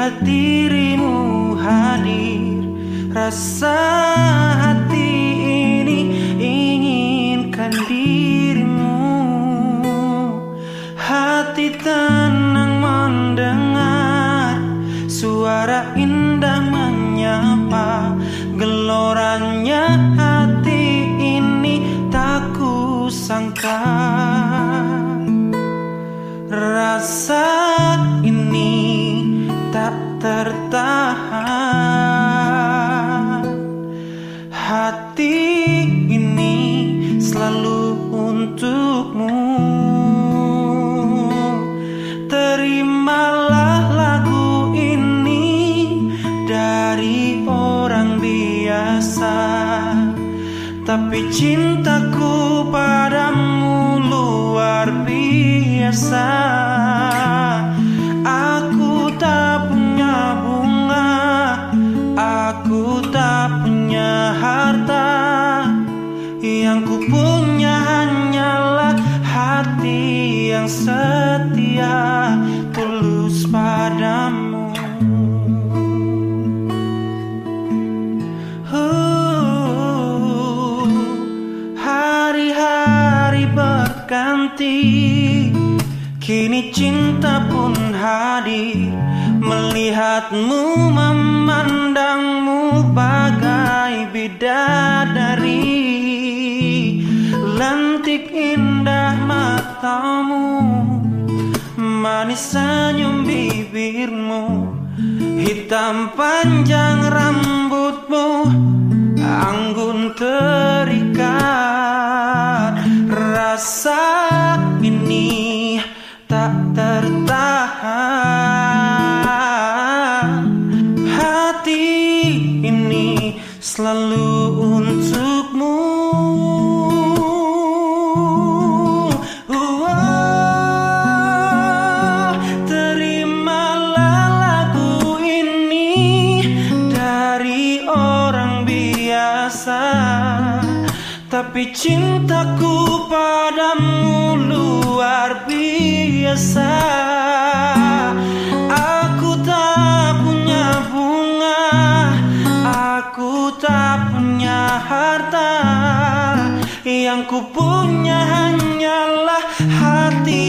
Melihat hadir. Rasa hati ini inginkan dirimu. Hati tenang mendengar Suara indah Tapi cintaku padamu luar biasa. Aku tak punya bunga Aku tak punya harta. Yang ku punya hanyalah hati yang setia berganti Kini cinta pun hadir. Melihatmu memandangmu bagai bidadari. Lentik indah matamu. Manis senyum bibirmu. Hitam panjang rambutmu selalu untukmu. Wah, Terimalah lagu ini dari orang biasa. Tapi cintaku padamu luar biasa Yang ku punya hanyalah hati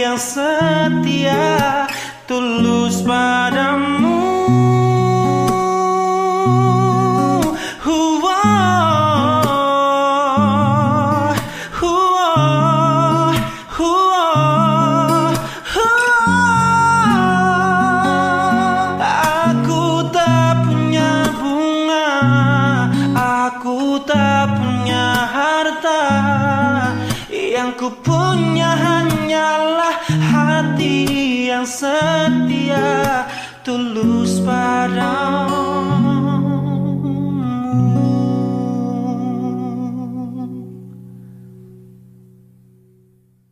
yang setia. Tulus padamu ku punya hanyalah hati yang setia.